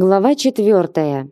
Глава четвертая.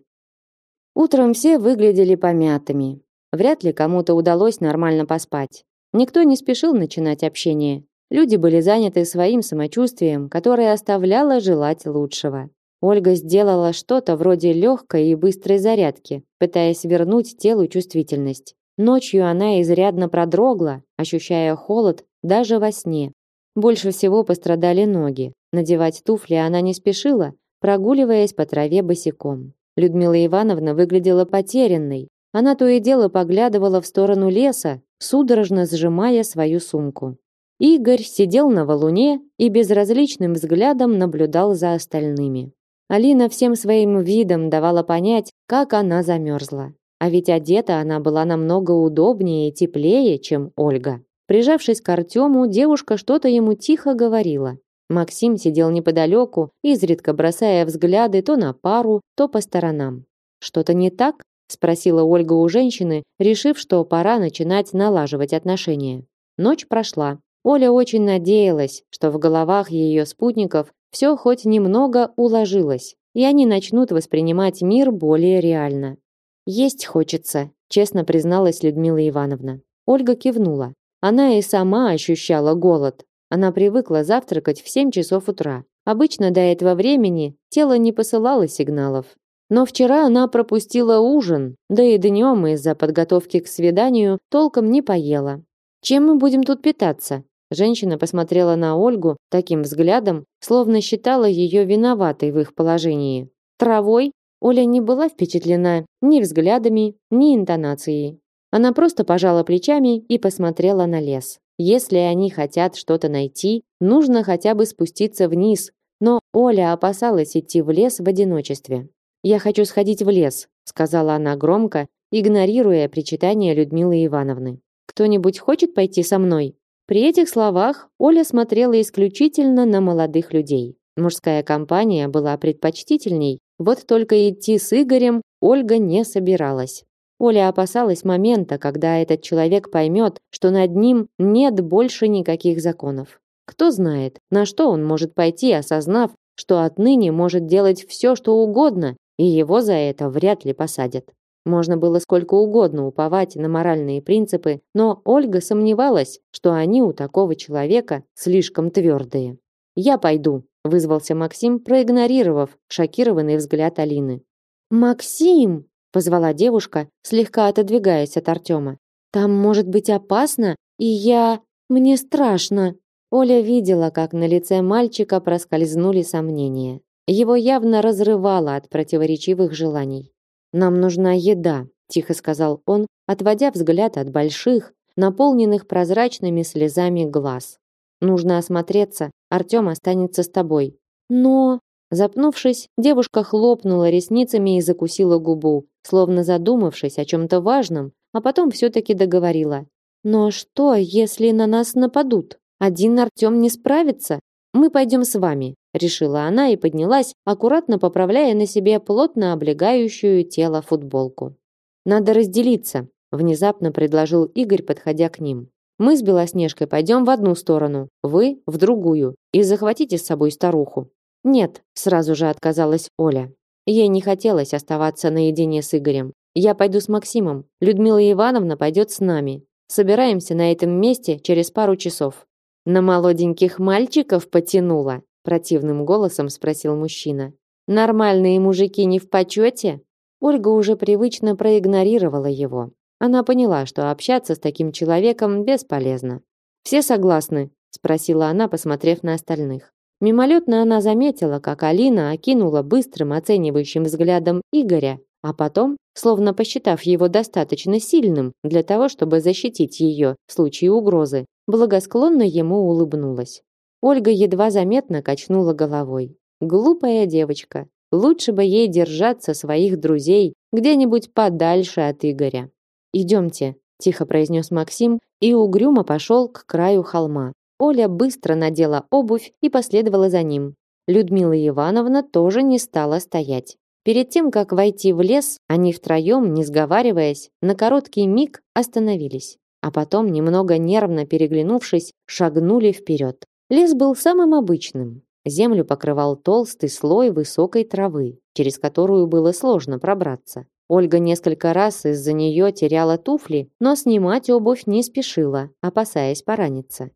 Утром все выглядели помятыми. Вряд ли кому-то удалось нормально поспать. Никто не спешил начинать общение. Люди были заняты своим самочувствием, которое оставляло желать лучшего. Ольга сделала что-то вроде легкой и быстрой зарядки, пытаясь вернуть телу чувствительность. Ночью она изрядно продрогла, ощущая холод даже во сне. Больше всего пострадали ноги. Надевать туфли она не спешила, прогуливаясь по траве босиком. Людмила Ивановна выглядела потерянной. Она то и дело поглядывала в сторону леса, судорожно сжимая свою сумку. Игорь сидел на валуне и безразличным взглядом наблюдал за остальными. Алина всем своим видом давала понять, как она замерзла. А ведь одета она была намного удобнее и теплее, чем Ольга. Прижавшись к Артему, девушка что-то ему тихо говорила. Максим сидел неподалеку, изредка бросая взгляды то на пару, то по сторонам. «Что-то не так?» – спросила Ольга у женщины, решив, что пора начинать налаживать отношения. Ночь прошла. Оля очень надеялась, что в головах ее спутников все хоть немного уложилось, и они начнут воспринимать мир более реально. «Есть хочется», – честно призналась Людмила Ивановна. Ольга кивнула. Она и сама ощущала голод, она привыкла завтракать в 7 часов утра. Обычно до этого времени тело не посылало сигналов. Но вчера она пропустила ужин, да и днем из-за подготовки к свиданию толком не поела. Чем мы будем тут питаться? Женщина посмотрела на Ольгу таким взглядом, словно считала ее виноватой в их положении. Травой Оля не была впечатлена ни взглядами, ни интонацией. Она просто пожала плечами и посмотрела на лес. Если они хотят что-то найти, нужно хотя бы спуститься вниз. Но Оля опасалась идти в лес в одиночестве. «Я хочу сходить в лес», сказала она громко, игнорируя причитания Людмилы Ивановны. «Кто-нибудь хочет пойти со мной?» При этих словах Оля смотрела исключительно на молодых людей. Мужская компания была предпочтительней, вот только идти с Игорем Ольга не собиралась. Оля опасалась момента, когда этот человек поймет, что над ним нет больше никаких законов. Кто знает, на что он может пойти, осознав, что отныне может делать все, что угодно, и его за это вряд ли посадят. Можно было сколько угодно уповать на моральные принципы, но Ольга сомневалась, что они у такого человека слишком твердые. «Я пойду», – вызвался Максим, проигнорировав шокированный взгляд Алины. «Максим!» Позвала девушка, слегка отодвигаясь от Артема. Там может быть опасно, и я мне страшно. Оля видела, как на лице мальчика проскользнули сомнения. Его явно разрывало от противоречивых желаний. Нам нужна еда, тихо сказал он, отводя взгляд от больших, наполненных прозрачными слезами глаз. Нужно осмотреться. Артём останется с тобой. Но Запнувшись, девушка хлопнула ресницами и закусила губу, словно задумавшись о чем-то важном, а потом все-таки договорила. «Но что, если на нас нападут? Один Артем не справится? Мы пойдем с вами», решила она и поднялась, аккуратно поправляя на себе плотно облегающую тело футболку. «Надо разделиться», внезапно предложил Игорь, подходя к ним. «Мы с Белоснежкой пойдем в одну сторону, вы в другую, и захватите с собой старуху. Нет, сразу же отказалась Оля. Ей не хотелось оставаться наедине с Игорем. Я пойду с Максимом. Людмила Ивановна пойдет с нами. Собираемся на этом месте через пару часов. На молоденьких мальчиков потянула, противным голосом спросил мужчина. Нормальные мужики не в почете? Ольга уже привычно проигнорировала его. Она поняла, что общаться с таким человеком бесполезно. Все согласны, спросила она, посмотрев на остальных. Мимолетно она заметила, как Алина окинула быстрым оценивающим взглядом Игоря, а потом, словно посчитав его достаточно сильным для того, чтобы защитить ее в случае угрозы, благосклонно ему улыбнулась. Ольга едва заметно качнула головой. Глупая девочка. Лучше бы ей держаться своих друзей где-нибудь подальше от Игоря. «Идемте», – тихо произнес Максим и угрюмо пошел к краю холма, Оля быстро надела обувь и последовала за ним. Людмила Ивановна тоже не стала стоять. Перед тем, как войти в лес, они втроем, не сговариваясь, на короткий миг остановились, а потом, немного нервно переглянувшись, шагнули вперед. Лес был самым обычным. Землю покрывал толстый слой высокой травы, через которую было сложно пробраться. Ольга несколько раз из-за нее теряла туфли, но снимать обувь не спешила, опасаясь пораниться.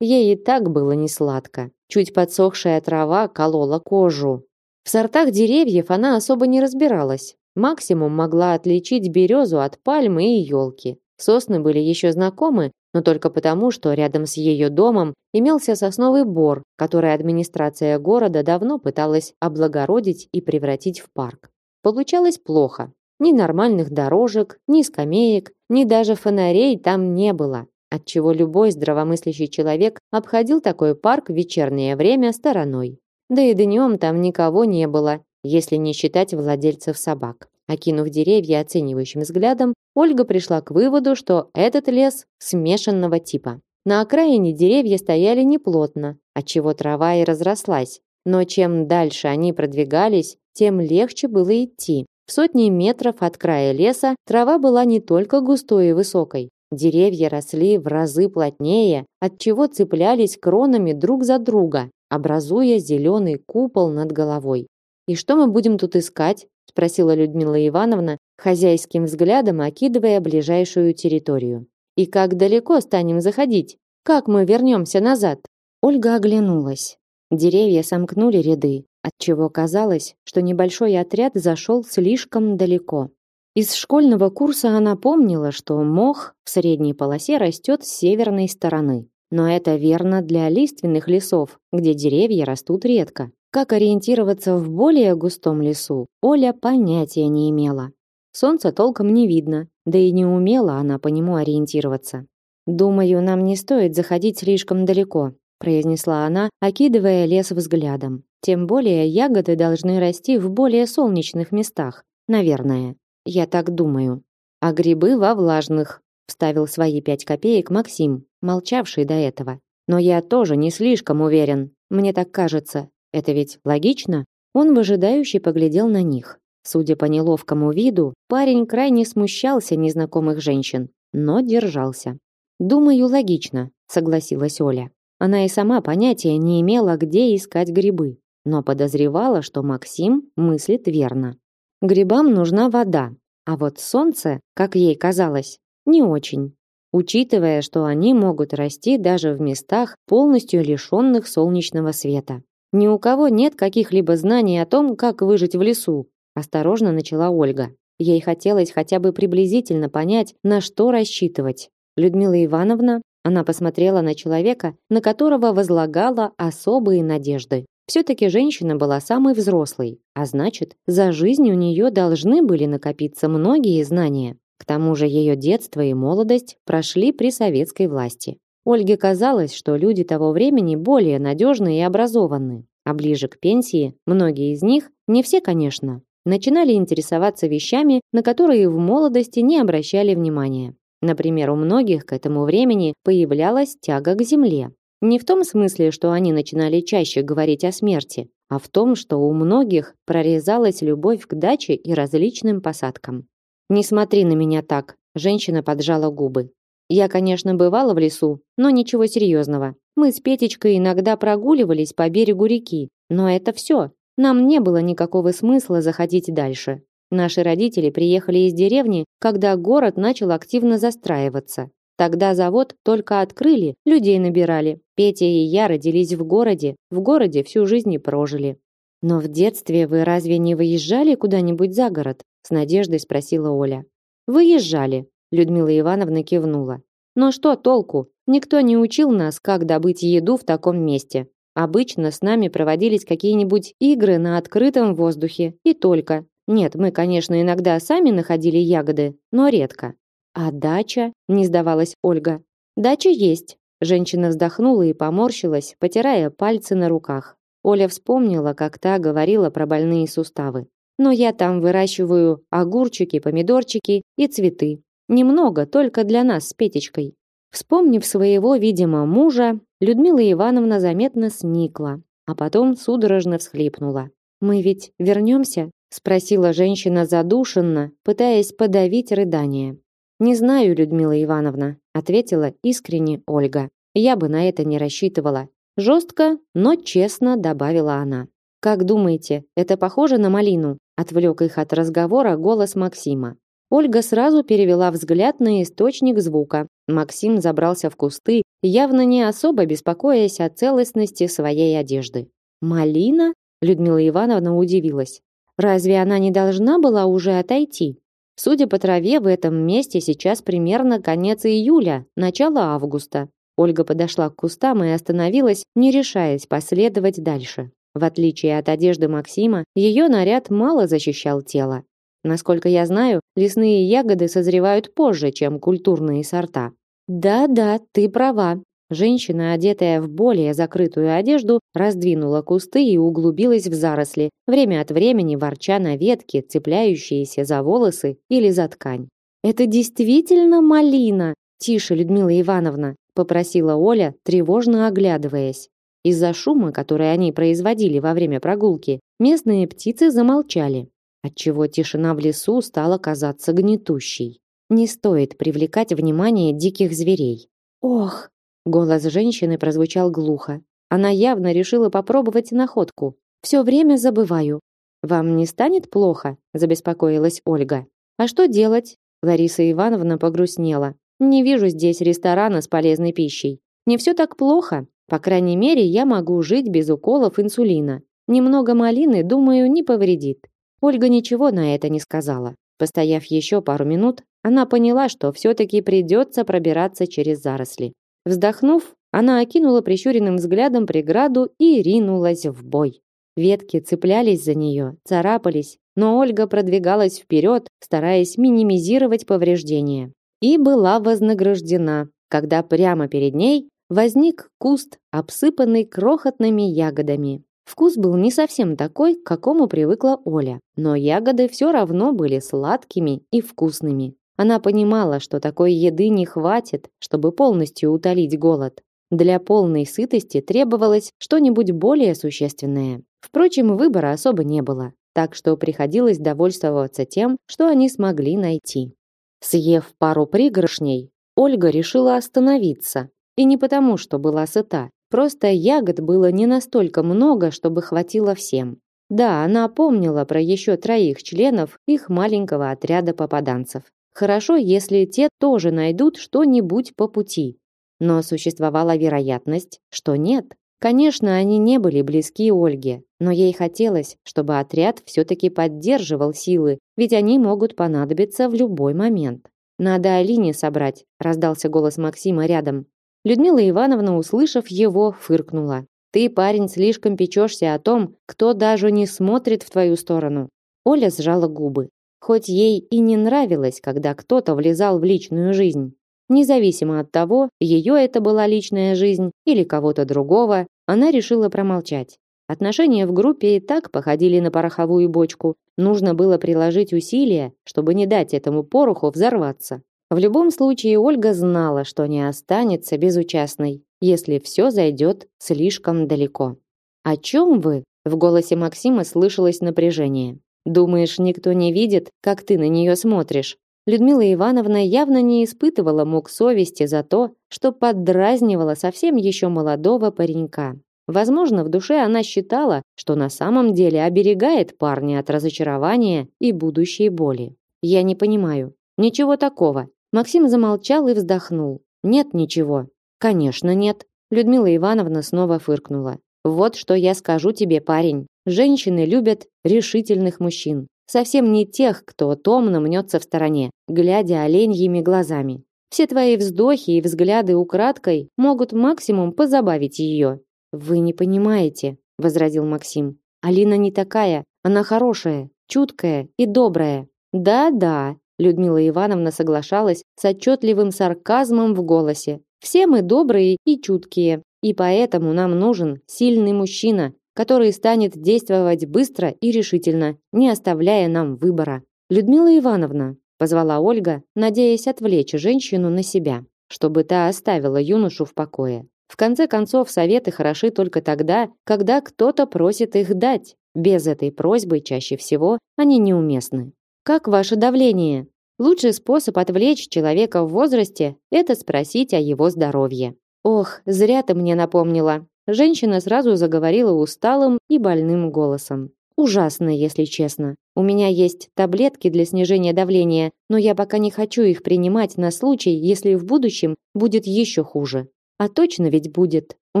Ей и так было несладко. Чуть подсохшая трава колола кожу. В сортах деревьев она особо не разбиралась. Максимум могла отличить березу от пальмы и елки. Сосны были еще знакомы, но только потому, что рядом с ее домом имелся сосновый бор, который администрация города давно пыталась облагородить и превратить в парк. Получалось плохо. Ни нормальных дорожек, ни скамеек, ни даже фонарей там не было, отчего любой здравомыслящий человек обходил такой парк в вечернее время стороной. Да и днем там никого не было, если не считать владельцев собак. Окинув деревья оценивающим взглядом, Ольга пришла к выводу, что этот лес смешанного типа. На окраине деревья стояли неплотно, отчего трава и разрослась. Но чем дальше они продвигались, тем легче было идти. В сотни метров от края леса трава была не только густой и высокой. Деревья росли в разы плотнее, отчего цеплялись кронами друг за друга, образуя зеленый купол над головой. «И что мы будем тут искать?» – спросила Людмила Ивановна, хозяйским взглядом окидывая ближайшую территорию. «И как далеко станем заходить? Как мы вернемся назад?» Ольга оглянулась. Деревья сомкнули ряды, отчего казалось, что небольшой отряд зашел слишком далеко. Из школьного курса она помнила, что мох в средней полосе растет с северной стороны. Но это верно для лиственных лесов, где деревья растут редко. Как ориентироваться в более густом лесу, Оля понятия не имела. Солнца толком не видно, да и не умела она по нему ориентироваться. «Думаю, нам не стоит заходить слишком далеко», произнесла она, окидывая лес взглядом. Тем более ягоды должны расти в более солнечных местах, наверное. Я так думаю. А грибы во влажных, вставил свои пять копеек Максим, молчавший до этого. Но я тоже не слишком уверен. Мне так кажется. Это ведь логично? Он выжидающе поглядел на них. Судя по неловкому виду, парень крайне смущался незнакомых женщин, но держался. Думаю, логично, согласилась Оля. Она и сама понятия не имела, где искать грибы но подозревала, что Максим мыслит верно. Грибам нужна вода, а вот солнце, как ей казалось, не очень, учитывая, что они могут расти даже в местах, полностью лишенных солнечного света. Ни у кого нет каких-либо знаний о том, как выжить в лесу, осторожно начала Ольга. Ей хотелось хотя бы приблизительно понять, на что рассчитывать. Людмила Ивановна, она посмотрела на человека, на которого возлагала особые надежды. Все-таки женщина была самой взрослой, а значит, за жизнь у нее должны были накопиться многие знания. К тому же ее детство и молодость прошли при советской власти. Ольге казалось, что люди того времени более надежны и образованы, а ближе к пенсии многие из них, не все, конечно, начинали интересоваться вещами, на которые в молодости не обращали внимания. Например, у многих к этому времени появлялась тяга к земле, не в том смысле, что они начинали чаще говорить о смерти, а в том, что у многих прорезалась любовь к даче и различным посадкам. «Не смотри на меня так», – женщина поджала губы. «Я, конечно, бывала в лесу, но ничего серьезного. Мы с Петечкой иногда прогуливались по берегу реки, но это все. Нам не было никакого смысла заходить дальше. Наши родители приехали из деревни, когда город начал активно застраиваться. Тогда завод только открыли, людей набирали. Петя и я родились в городе, в городе всю жизнь и прожили. Но в детстве вы разве не выезжали куда-нибудь за город? С надеждой спросила Оля. Выезжали, Людмила Ивановна кивнула. Но что толку? Никто не учил нас, как добыть еду в таком месте. Обычно с нами проводились какие-нибудь игры на открытом воздухе и только. Нет, мы, конечно, иногда сами находили ягоды, но редко. А дача? Не сдавалась Ольга. Дача есть. Женщина вздохнула и поморщилась, потирая пальцы на руках. Оля вспомнила, как та говорила про больные суставы. Но я там выращиваю огурчики, помидорчики и цветы. Немного, только для нас с Петечкой. Вспомнив своего, видимо, мужа, Людмила Ивановна заметно сникла, а потом судорожно всхлипнула. «Мы ведь вернемся?» – спросила женщина задушенно, пытаясь подавить рыдание. Не знаю, Людмила Ивановна, ответила искренне Ольга. Я бы на это не рассчитывала. Жестко, но честно добавила она. Как думаете, это похоже на малину? Отвлек их от разговора голос Максима. Ольга сразу перевела взгляд на источник звука. Максим забрался в кусты, явно не особо беспокоясь о целостности своей одежды. «Малина?» – Людмила Ивановна удивилась. «Разве она не должна была уже отойти?» Судя по траве, в этом месте сейчас примерно конец июля, начало августа. Ольга подошла к кустам и остановилась, не решаясь последовать дальше. В отличие от одежды Максима, ее наряд мало защищал тело. Насколько я знаю, лесные ягоды созревают позже, чем культурные сорта. Да-да, ты права. Женщина, одетая в более закрытую одежду, раздвинула кусты и углубилась в заросли, время от времени ворча на ветки, цепляющиеся за волосы или за ткань. Это действительно малина, тише, Людмила Ивановна, попросила Оля, тревожно оглядываясь. Из-за шума, который они производили во время прогулки, местные птицы замолчали отчего тишина в лесу стала казаться гнетущей. Не стоит привлекать внимание диких зверей. Ох, голос женщины прозвучал глухо. Она явно решила попробовать находку. Все время забываю. Вам не станет плохо? забеспокоилась Ольга. А что делать? Лариса Ивановна погрустнела. Не вижу здесь ресторана с полезной пищей. Не все так плохо. По крайней мере, я могу жить без уколов инсулина. Немного малины, думаю, не повредит. Ольга ничего на это не сказала. Постояв еще пару минут, она поняла, что все-таки придется пробираться через заросли. Вздохнув, она окинула прищуренным взглядом преграду и ринулась в бой. Ветки цеплялись за нее, царапались, но Ольга продвигалась вперед, стараясь минимизировать повреждения. И была вознаграждена, когда прямо перед ней возник куст, обсыпанный крохотными ягодами. Вкус был не совсем такой, к какому привыкла Оля, но ягоды все равно были сладкими и вкусными. Она понимала, что такой еды не хватит, чтобы полностью утолить голод. Для полной сытости требовалось что-нибудь более существенное. Впрочем, выбора особо не было, так что приходилось довольствоваться тем, что они смогли найти. Съев пару пригоршней, Ольга решила остановиться. И не потому, что была сыта, Просто ягод было не настолько много, чтобы хватило всем. Да, она помнила про еще троих членов их маленького отряда попаданцев. Хорошо, если те тоже найдут что-нибудь по пути. Но существовала вероятность, что нет. Конечно, они не были близки Ольге, но ей хотелось, чтобы отряд все-таки поддерживал силы, ведь они могут понадобиться в любой момент. «Надо Алине собрать», — раздался голос Максима рядом. Людмила Ивановна, услышав его, фыркнула. Ты, парень, слишком печешься о том, кто даже не смотрит в твою сторону. Оля сжала губы. Хоть ей и не нравилось, когда кто-то влезал в личную жизнь. Независимо от того, ее это была личная жизнь или кого-то другого, она решила промолчать. Отношения в группе и так походили на пороховую бочку. Нужно было приложить усилия, чтобы не дать этому пороху взорваться. В любом случае Ольга знала, что не останется безучастной, если все зайдет слишком далеко. «О чем вы?» В голосе Максима слышалось напряжение. «Думаешь, никто не видит, как ты на нее смотришь?» Людмила Ивановна явно не испытывала мук совести за то, что поддразнивала совсем еще молодого паренька. Возможно, в душе она считала, что на самом деле оберегает парня от разочарования и будущей боли. «Я не понимаю. Ничего такого. Максим замолчал и вздохнул. Нет ничего. Конечно, нет. Людмила Ивановна снова фыркнула. Вот что я скажу тебе, парень. Женщины любят решительных мужчин. Совсем не тех, кто томно мнется в стороне, глядя оленьими глазами. Все твои вздохи и взгляды украдкой могут максимум позабавить ее. Вы не понимаете, возразил Максим. Алина не такая, она хорошая, чуткая и добрая. Да-да, Людмила Ивановна соглашалась с отчетливым сарказмом в голосе. Все мы добрые и чуткие, и поэтому нам нужен сильный мужчина, который станет действовать быстро и решительно, не оставляя нам выбора. Людмила Ивановна, позвала Ольга, надеясь отвлечь женщину на себя, чтобы та оставила юношу в покое. В конце концов, советы хороши только тогда, когда кто-то просит их дать. Без этой просьбы чаще всего они неуместны. Как ваше давление? Лучший способ отвлечь человека в возрасте это спросить о его здоровье. Ох, зря ты мне напомнила. Женщина сразу заговорила усталым и больным голосом. Ужасно, если честно. У меня есть таблетки для снижения давления, но я пока не хочу их принимать на случай, если в будущем будет еще хуже. А точно ведь будет. У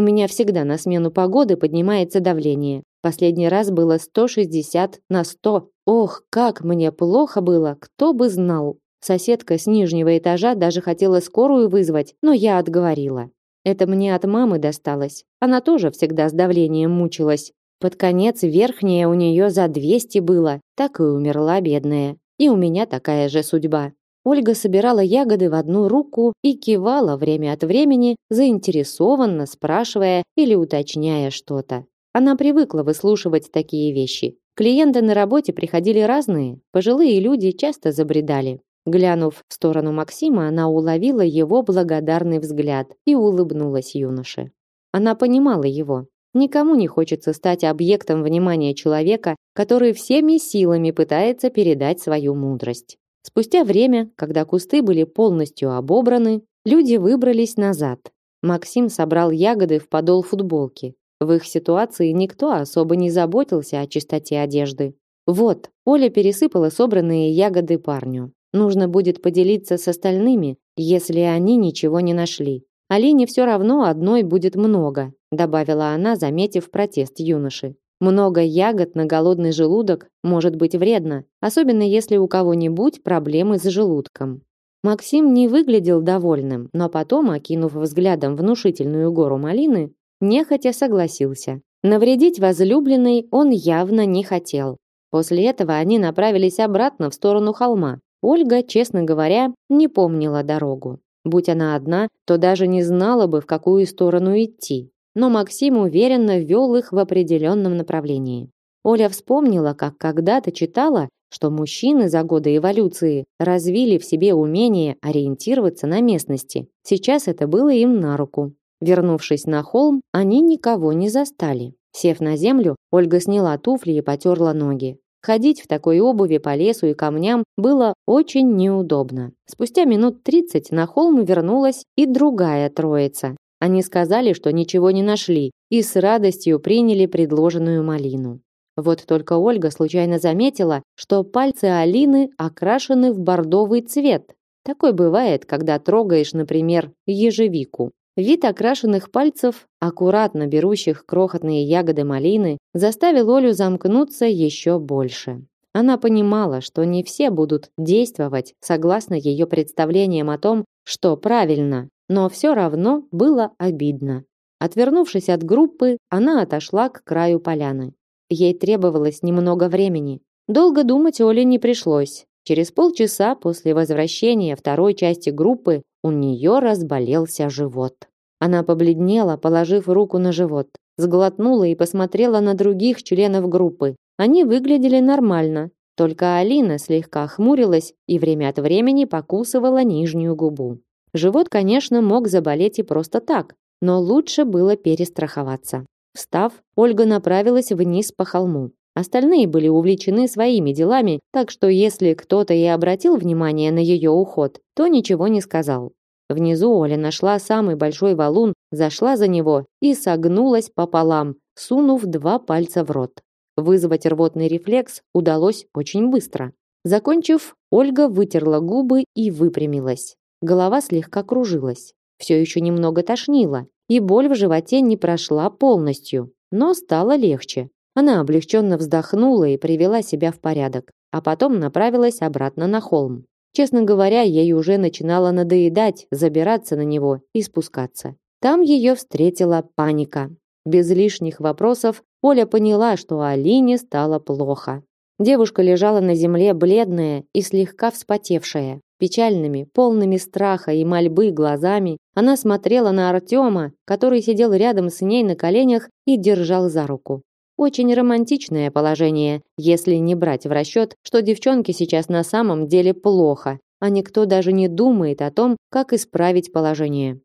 меня всегда на смену погоды поднимается давление. Последний раз было 160 на 100. Ох, как мне плохо было, кто бы знал. Соседка с нижнего этажа даже хотела скорую вызвать, но я отговорила. Это мне от мамы досталось. Она тоже всегда с давлением мучилась. Под конец верхнее у нее за 200 было, так и умерла бедная. И у меня такая же судьба. Ольга собирала ягоды в одну руку и кивала время от времени, заинтересованно спрашивая или уточняя что-то. Она привыкла выслушивать такие вещи. Клиенты на работе приходили разные, пожилые люди часто забредали. Глянув в сторону Максима, она уловила его благодарный взгляд и улыбнулась юноше. Она понимала его. Никому не хочется стать объектом внимания человека, который всеми силами пытается передать свою мудрость. Спустя время, когда кусты были полностью обобраны, люди выбрались назад. Максим собрал ягоды в подол футболки. В их ситуации никто особо не заботился о чистоте одежды. Вот, Оля пересыпала собранные ягоды парню. Нужно будет поделиться с остальными, если они ничего не нашли. Алине все равно одной будет много, добавила она, заметив протест юноши. Много ягод на голодный желудок может быть вредно, особенно если у кого-нибудь проблемы с желудком. Максим не выглядел довольным, но потом, окинув взглядом внушительную гору малины, нехотя согласился. Навредить возлюбленной он явно не хотел. После этого они направились обратно в сторону холма. Ольга, честно говоря, не помнила дорогу. Будь она одна, то даже не знала бы, в какую сторону идти. Но Максим уверенно вел их в определенном направлении. Оля вспомнила, как когда-то читала, что мужчины за годы эволюции развили в себе умение ориентироваться на местности. Сейчас это было им на руку. Вернувшись на холм, они никого не застали. Сев на землю, Ольга сняла туфли и потерла ноги. Ходить в такой обуви по лесу и камням было очень неудобно. Спустя минут 30 на холм вернулась и другая троица. Они сказали, что ничего не нашли, и с радостью приняли предложенную малину. Вот только Ольга случайно заметила, что пальцы Алины окрашены в бордовый цвет. Такой бывает, когда трогаешь, например, ежевику. Вид окрашенных пальцев, аккуратно берущих крохотные ягоды малины, заставил Олю замкнуться еще больше. Она понимала, что не все будут действовать согласно ее представлениям о том, что правильно, но все равно было обидно. Отвернувшись от группы, она отошла к краю поляны. Ей требовалось немного времени. Долго думать Оле не пришлось. Через полчаса после возвращения второй части группы у нее разболелся живот. Она побледнела, положив руку на живот, сглотнула и посмотрела на других членов группы. Они выглядели нормально, только Алина слегка хмурилась и время от времени покусывала нижнюю губу. Живот, конечно, мог заболеть и просто так, но лучше было перестраховаться. Встав, Ольга направилась вниз по холму. Остальные были увлечены своими делами, так что если кто-то и обратил внимание на ее уход, то ничего не сказал. Внизу Оля нашла самый большой валун, зашла за него и согнулась пополам, сунув два пальца в рот. Вызвать рвотный рефлекс удалось очень быстро. Закончив, Ольга вытерла губы и выпрямилась. Голова слегка кружилась. Все еще немного тошнило, и боль в животе не прошла полностью, но стало легче. Она облегченно вздохнула и привела себя в порядок, а потом направилась обратно на холм. Честно говоря, ей уже начинало надоедать забираться на него и спускаться. Там ее встретила паника. Без лишних вопросов Оля поняла, что Алине стало плохо. Девушка лежала на земле бледная и слегка вспотевшая. Печальными, полными страха и мольбы глазами она смотрела на Артема, который сидел рядом с ней на коленях и держал за руку. Очень романтичное положение, если не брать в расчет, что девчонке сейчас на самом деле плохо, а никто даже не думает о том, как исправить положение.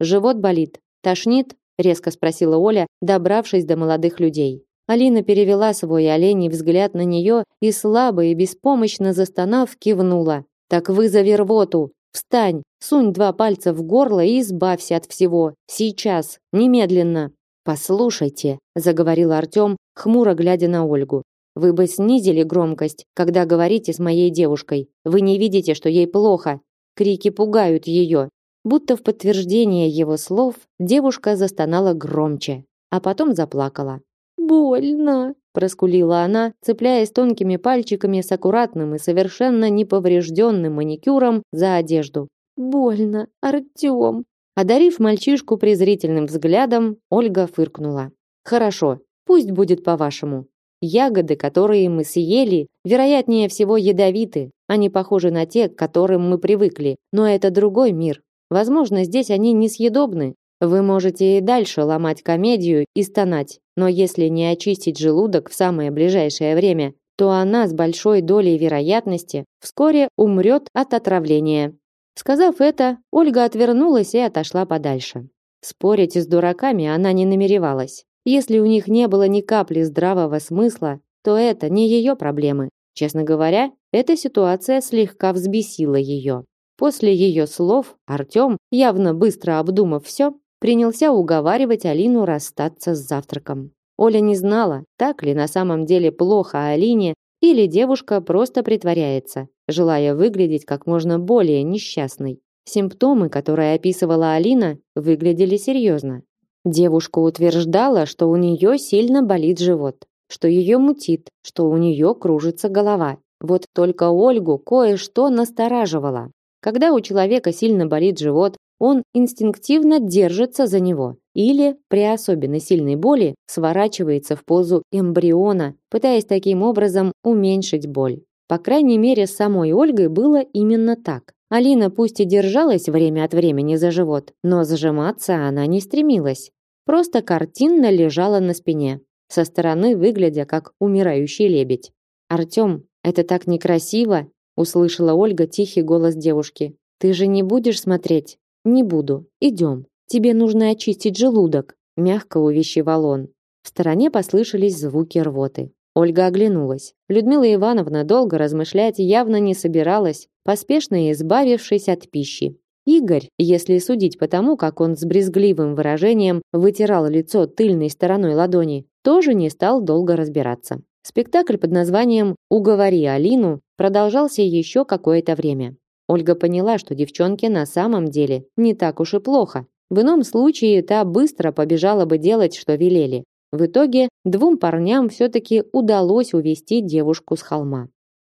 Живот болит, тошнит? резко спросила Оля, добравшись до молодых людей. Алина перевела свой оленей взгляд на нее и слабо и беспомощно застонав, кивнула. Так вызови рвоту. Встань, сунь два пальца в горло и избавься от всего. Сейчас, немедленно. Послушайте, заговорил Артём, хмуро глядя на Ольгу. Вы бы снизили громкость, когда говорите с моей девушкой. Вы не видите, что ей плохо. Крики пугают ее. Будто в подтверждение его слов, девушка застонала громче, а потом заплакала. Больно, проскулила она, цепляясь тонкими пальчиками с аккуратным и совершенно неповрежденным маникюром за одежду. Больно, Артём. Одарив мальчишку презрительным взглядом, Ольга фыркнула. Хорошо, пусть будет по-вашему. Ягоды, которые мы съели, вероятнее всего ядовиты. Они похожи на те, к которым мы привыкли, но это другой мир. Возможно, здесь они несъедобны. Вы можете и дальше ломать комедию и стонать, но если не очистить желудок в самое ближайшее время, то она с большой долей вероятности вскоре умрет от отравления. Сказав это, Ольга отвернулась и отошла подальше. Спорить с дураками она не намеревалась. Если у них не было ни капли здравого смысла, то это не ее проблемы. Честно говоря, эта ситуация слегка взбесила ее. После ее слов Артем, явно быстро обдумав все, принялся уговаривать Алину расстаться с завтраком. Оля не знала, так ли на самом деле плохо Алине, или девушка просто притворяется, желая выглядеть как можно более несчастной. Симптомы, которые описывала Алина, выглядели серьезно. Девушка утверждала, что у нее сильно болит живот, что ее мутит, что у нее кружится голова. Вот только Ольгу кое-что настораживало. Когда у человека сильно болит живот, он инстинктивно держится за него или при особенно сильной боли сворачивается в позу эмбриона, пытаясь таким образом уменьшить боль. По крайней мере, с самой Ольгой было именно так. Алина пусть и держалась время от времени за живот, но зажиматься она не стремилась. Просто картинно лежала на спине, со стороны выглядя как умирающий лебедь. Артём, это так некрасиво, услышала Ольга тихий голос девушки. Ты же не будешь смотреть? Не буду. Идем. Тебе нужно очистить желудок, мягко увещевал он. В стороне послышались звуки рвоты. Ольга оглянулась. Людмила Ивановна долго размышлять явно не собиралась, поспешно избавившись от пищи. Игорь, если судить по тому, как он с брезгливым выражением вытирал лицо тыльной стороной ладони, тоже не стал долго разбираться. Спектакль под названием «Уговори Алину» продолжался еще какое-то время. Ольга поняла, что девчонке на самом деле не так уж и плохо. В ином случае та быстро побежала бы делать, что велели. В итоге двум парням все-таки удалось увести девушку с холма.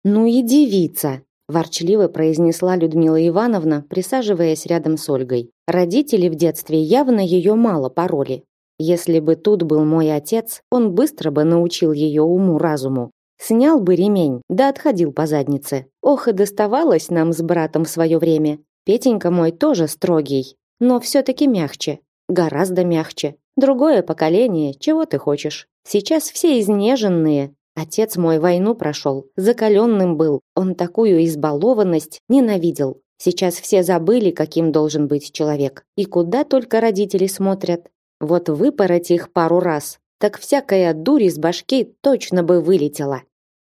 «Ну и девица!» – ворчливо произнесла Людмила Ивановна, присаживаясь рядом с Ольгой. Родители в детстве явно ее мало пороли. Если бы тут был мой отец, он быстро бы научил ее уму-разуму. Снял бы ремень, да отходил по заднице. Ох, и доставалось нам с братом в свое время. Петенька мой тоже строгий, но все-таки мягче. Гораздо мягче. Другое поколение, чего ты хочешь. Сейчас все изнеженные. Отец мой войну прошел, закаленным был. Он такую избалованность ненавидел. Сейчас все забыли, каким должен быть человек. И куда только родители смотрят. Вот выпороть их пару раз, так всякая дурь из башки точно бы вылетела.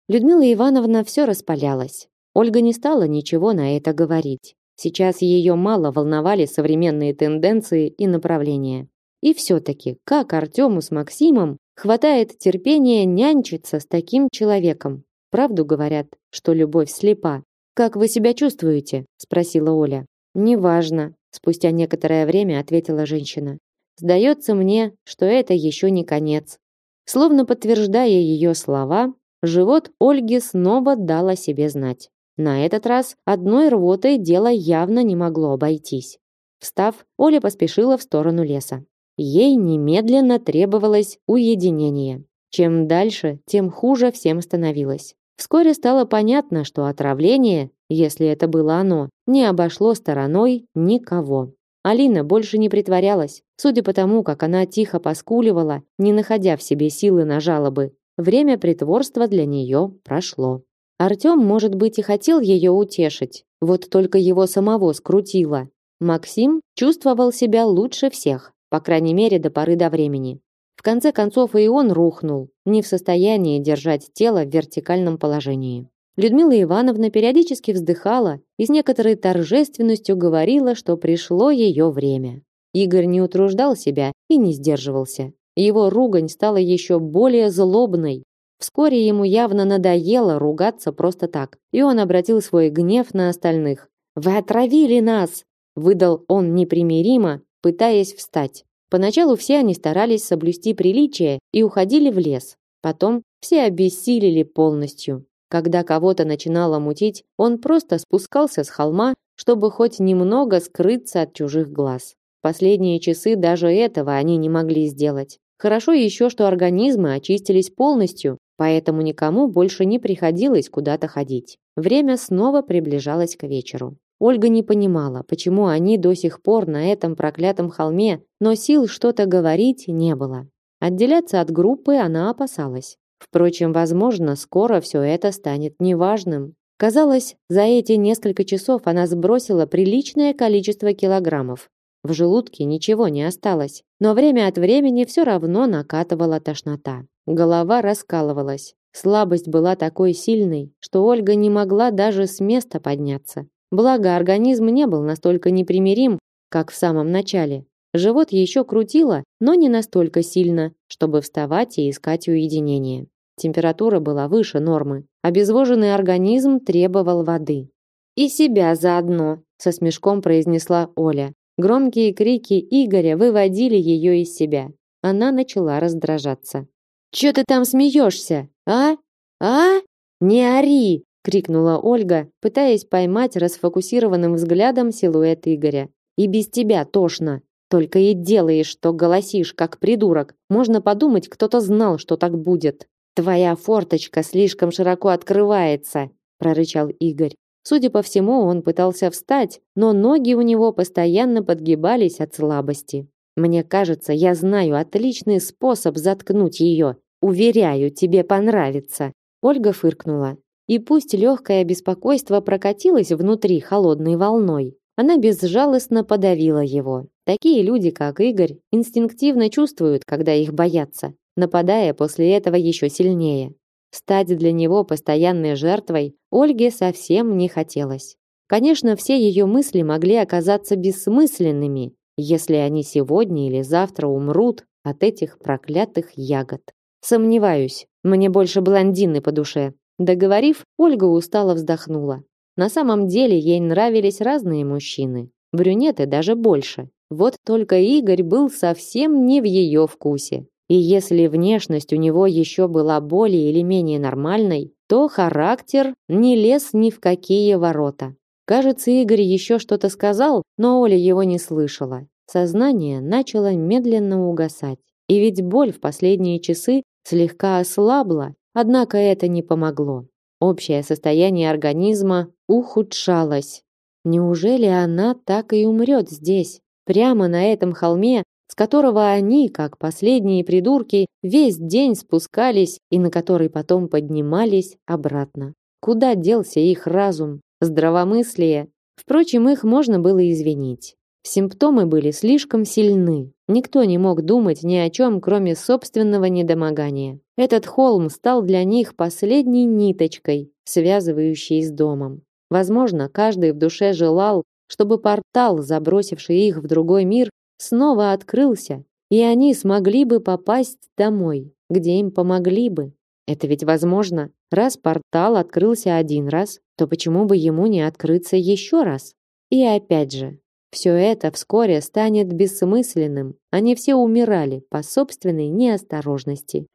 Людмила Ивановна все распалялась. Ольга не стала ничего на это говорить. Сейчас ее мало волновали современные тенденции и направления. И все-таки, как Артему с Максимом хватает терпения нянчиться с таким человеком? Правду говорят, что любовь слепа. «Как вы себя чувствуете?» – спросила Оля. «Неважно», – спустя некоторое время ответила женщина. Сдается мне, что это еще не конец. Словно подтверждая ее слова, живот Ольги снова дал о себе знать. На этот раз одной рвотой дело явно не могло обойтись. Встав, Оля поспешила в сторону леса. Ей немедленно требовалось уединение. Чем дальше, тем хуже всем становилось. Вскоре стало понятно, что отравление, если это было оно, не обошло стороной никого. Алина больше не притворялась. Судя по тому, как она тихо поскуливала, не находя в себе силы на жалобы, время притворства для нее прошло. Артём, может быть, и хотел ее утешить, вот только его самого скрутило. Максим чувствовал себя лучше всех, по крайней мере, до поры до времени. В конце концов и он рухнул, не в состоянии держать тело в вертикальном положении. Людмила Ивановна периодически вздыхала и с некоторой торжественностью говорила, что пришло ее время. Игорь не утруждал себя и не сдерживался. его ругань стала еще более злобной. Вскоре ему явно надоело ругаться просто так, и он обратил свой гнев на остальных. «Вы отравили нас!» – выдал он непримиримо, пытаясь встать. Поначалу все они старались соблюсти приличие и уходили в лес. Потом все обессилели полностью. Когда кого-то начинало мутить, он просто спускался с холма, чтобы хоть немного скрыться от чужих глаз. Последние часы даже этого они не могли сделать. Хорошо еще, что организмы очистились полностью, поэтому никому больше не приходилось куда-то ходить. Время снова приближалось к вечеру. Ольга не понимала, почему они до сих пор на этом проклятом холме, но сил что-то говорить не было. Отделяться от группы она опасалась. Впрочем, возможно, скоро все это станет неважным. Казалось, за эти несколько часов она сбросила приличное количество килограммов. В желудке ничего не осталось, но время от времени все равно накатывала тошнота. Голова раскалывалась. Слабость была такой сильной, что Ольга не могла даже с места подняться. Благо, организм не был настолько непримирим, как в самом начале. Живот еще крутило, но не настолько сильно, чтобы вставать и искать уединение. Температура была выше нормы. Обезвоженный организм требовал воды. «И себя заодно», — со смешком произнесла Оля. Громкие крики Игоря выводили ее из себя. Она начала раздражаться. «Чё ты там смеешься? А? А? Не ори!» — крикнула Ольга, пытаясь поймать расфокусированным взглядом силуэт Игоря. «И без тебя тошно. Только и делаешь, что голосишь, как придурок. Можно подумать, кто-то знал, что так будет». «Твоя форточка слишком широко открывается», — прорычал Игорь. Судя по всему, он пытался встать, но ноги у него постоянно подгибались от слабости. Мне кажется, я знаю отличный способ заткнуть ее. Уверяю, тебе понравится. Ольга фыркнула. И пусть легкое беспокойство прокатилось внутри холодной волной, она безжалостно подавила его. Такие люди, как Игорь, инстинктивно чувствуют, когда их боятся, нападая после этого еще сильнее. Стать для него постоянной жертвой Ольге совсем не хотелось. Конечно, все ее мысли могли оказаться бессмысленными, если они сегодня или завтра умрут от этих проклятых ягод. Сомневаюсь, мне больше блондины по душе. Договорив, Ольга устало вздохнула. На самом деле ей нравились разные мужчины, брюнеты даже больше. Вот только Игорь был совсем не в ее вкусе. И если внешность у него еще была более или менее нормальной, то характер не лез ни в какие ворота. Кажется, Игорь еще что-то сказал, но Оля его не слышала. Сознание начало медленно угасать. И ведь боль в последние часы слегка ослабла, однако это не помогло. Общее состояние организма ухудшалось. Неужели она так и умрет здесь, прямо на этом холме, с которого они, как последние придурки, весь день спускались и на который потом поднимались обратно. Куда делся их разум, здравомыслие? Впрочем, их можно было извинить. Симптомы были слишком сильны. Никто не мог думать ни о чем, кроме собственного недомогания. Этот холм стал для них последней ниточкой, связывающей с домом. Возможно, каждый в душе желал, чтобы портал, забросивший их в другой мир, снова открылся, и они смогли бы попасть домой, где им помогли бы. Это ведь возможно. Раз портал открылся один раз, то почему бы ему не открыться еще раз? И опять же, все это вскоре станет бессмысленным. Они все умирали по собственной неосторожности.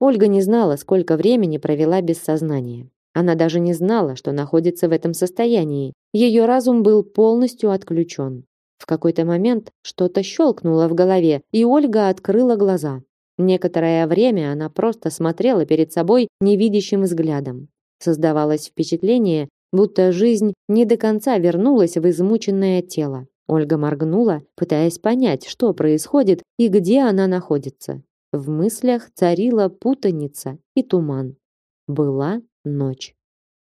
Ольга не знала, сколько времени провела без сознания. Она даже не знала, что находится в этом состоянии. Ее разум был полностью отключен. В какой-то момент что-то щелкнуло в голове, и Ольга открыла глаза. Некоторое время она просто смотрела перед собой невидящим взглядом. Создавалось впечатление, будто жизнь не до конца вернулась в измученное тело. Ольга моргнула, пытаясь понять, что происходит и где она находится. В мыслях царила путаница и туман. Была ночь.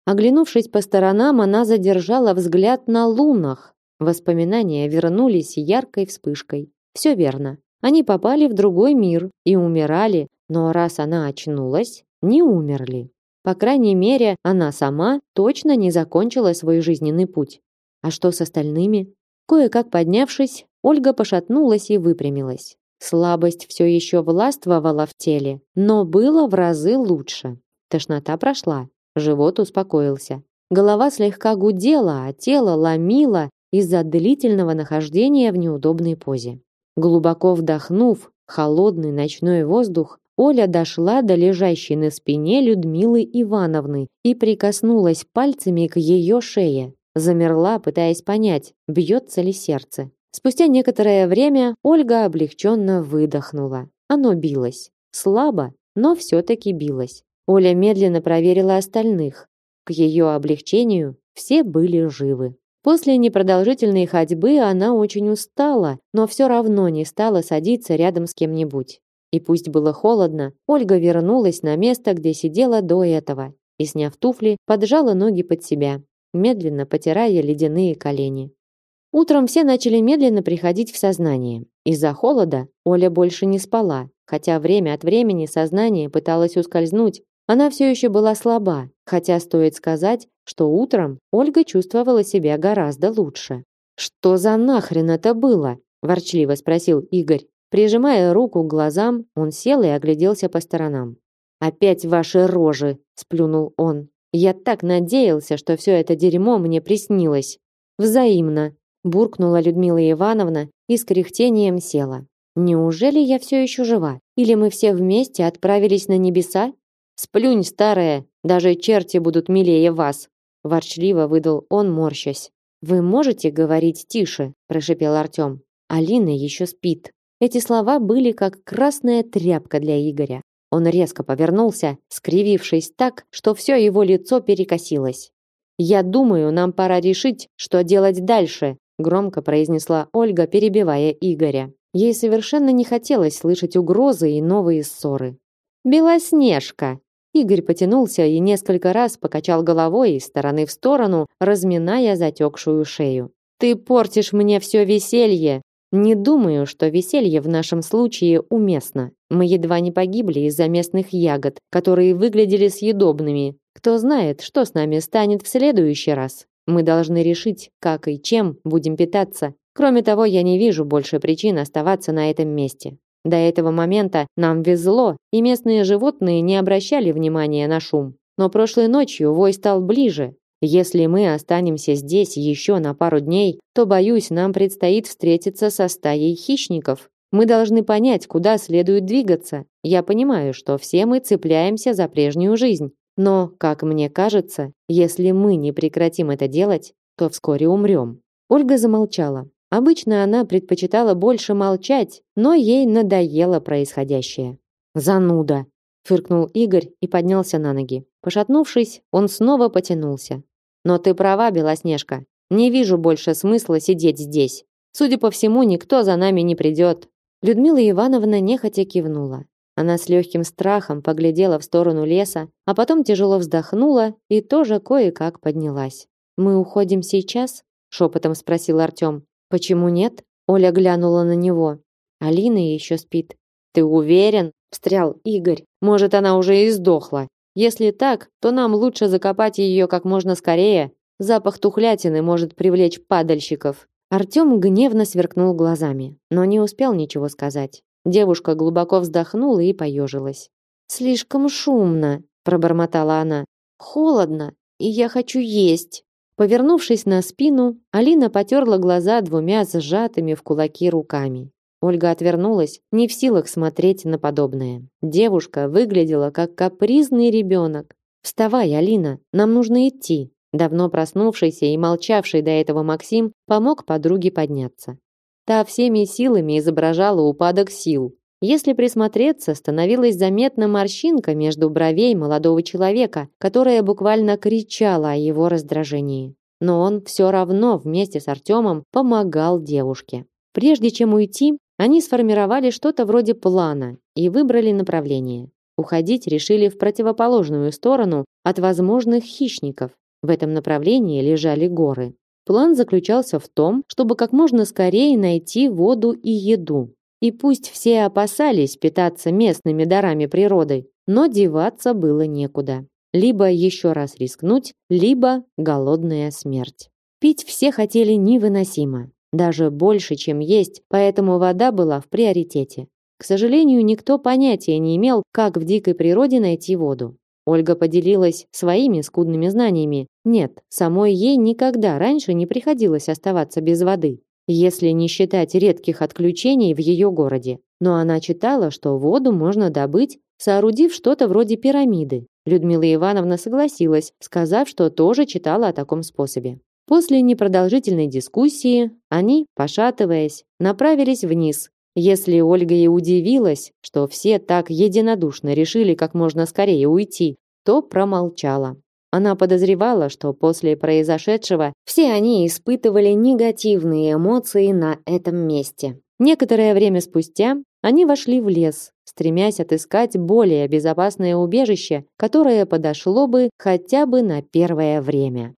Оглянувшись по сторонам, она задержала взгляд на лунах. Воспоминания вернулись яркой вспышкой. Все верно. Они попали в другой мир и умирали, но раз она очнулась, не умерли. По крайней мере, она сама точно не закончила свой жизненный путь. А что с остальными? Кое-как поднявшись, Ольга пошатнулась и выпрямилась. Слабость все еще властвовала в теле, но было в разы лучше. Тошнота прошла, живот успокоился. Голова слегка гудела, а тело ломило из-за длительного нахождения в неудобной позе. Глубоко вдохнув холодный ночной воздух, Оля дошла до лежащей на спине Людмилы Ивановны и прикоснулась пальцами к ее шее. Замерла, пытаясь понять, бьется ли сердце. Спустя некоторое время Ольга облегченно выдохнула. Оно билось. Слабо, но все-таки билось. Оля медленно проверила остальных. К ее облегчению все были живы. После непродолжительной ходьбы она очень устала, но все равно не стала садиться рядом с кем-нибудь. И пусть было холодно, Ольга вернулась на место, где сидела до этого, и, сняв туфли, поджала ноги под себя, медленно потирая ледяные колени. Утром все начали медленно приходить в сознание. Из-за холода Оля больше не спала, хотя время от времени сознание пыталось ускользнуть, она все еще была слаба, хотя стоит сказать, что утром Ольга чувствовала себя гораздо лучше. «Что за нахрен это было?» – ворчливо спросил Игорь. Прижимая руку к глазам, он сел и огляделся по сторонам. «Опять ваши рожи!» – сплюнул он. «Я так надеялся, что все это дерьмо мне приснилось!» «Взаимно!» – буркнула Людмила Ивановна и с кряхтением села. «Неужели я все еще жива? Или мы все вместе отправились на небеса Сплюнь, старая, даже черти будут милее вас, ворчливо выдал он, морщась. Вы можете говорить тише, прошипел Артём. Алина еще спит. Эти слова были как красная тряпка для Игоря. Он резко повернулся, скривившись так, что все его лицо перекосилось. Я думаю, нам пора решить, что делать дальше, громко произнесла Ольга, перебивая Игоря. Ей совершенно не хотелось слышать угрозы и новые ссоры. Белоснежка, Игорь потянулся и несколько раз покачал головой из стороны в сторону, разминая затекшую шею. Ты портишь мне все веселье. Не думаю, что веселье в нашем случае уместно. Мы едва не погибли из-за местных ягод, которые выглядели съедобными. Кто знает, что с нами станет в следующий раз. Мы должны решить, как и чем будем питаться. Кроме того, я не вижу больше причин оставаться на этом месте. До этого момента нам везло, и местные животные не обращали внимания на шум. Но прошлой ночью вой стал ближе. Если мы останемся здесь еще на пару дней, то, боюсь, нам предстоит встретиться со стаей хищников. Мы должны понять, куда следует двигаться. Я понимаю, что все мы цепляемся за прежнюю жизнь. Но, как мне кажется, если мы не прекратим это делать, то вскоре умрем. Ольга замолчала. Обычно она предпочитала больше молчать, но ей надоело происходящее. Зануда, фыркнул Игорь и поднялся на ноги. Пошатнувшись, он снова потянулся. Но ты права, Белоснежка. Не вижу больше смысла сидеть здесь. Судя по всему, никто за нами не придет. Людмила Ивановна нехотя кивнула. Она с легким страхом поглядела в сторону леса, а потом тяжело вздохнула и тоже кое-как поднялась. Мы уходим сейчас? шепотом спросил Артём. Почему нет? Оля глянула на него. Алина еще спит. Ты уверен? встрял Игорь. Может, она уже и сдохла. Если так, то нам лучше закопать ее как можно скорее. Запах тухлятины может привлечь падальщиков. Артём гневно сверкнул глазами, но не успел ничего сказать. Девушка глубоко вздохнула и поежилась. Слишком шумно, пробормотала она. Холодно, и я хочу есть. Повернувшись на спину, Алина потерла глаза двумя сжатыми в кулаки руками. Ольга отвернулась, не в силах смотреть на подобное. Девушка выглядела как капризный ребенок. «Вставай, Алина, нам нужно идти». Давно проснувшийся и молчавший до этого Максим помог подруге подняться. Та всеми силами изображала упадок сил. Если присмотреться, становилась заметна морщинка между бровей молодого человека, которая буквально кричала о его раздражении. Но он все равно вместе с Артемом помогал девушке. Прежде чем уйти, они сформировали что-то вроде плана и выбрали направление. Уходить решили в противоположную сторону от возможных хищников. В этом направлении лежали горы. План заключался в том, чтобы как можно скорее найти воду и еду. И пусть все опасались питаться местными дарами природы, но деваться было некуда. Либо еще раз рискнуть, либо голодная смерть. Пить все хотели невыносимо, даже больше, чем есть, поэтому вода была в приоритете. К сожалению, никто понятия не имел, как в дикой природе найти воду. Ольга поделилась своими скудными знаниями. Нет, самой ей никогда раньше не приходилось оставаться без воды, если не считать редких отключений в ее городе. Но она читала, что воду можно добыть, соорудив что-то вроде пирамиды. Людмила Ивановна согласилась, сказав, что тоже читала о таком способе. После непродолжительной дискуссии они, пошатываясь, направились вниз. Если Ольга и удивилась, что все так единодушно решили как можно скорее уйти, то промолчала. Она подозревала, что после произошедшего все они испытывали негативные эмоции на этом месте. Некоторое время спустя они вошли в лес, стремясь отыскать более безопасное убежище, которое подошло бы хотя бы на первое время.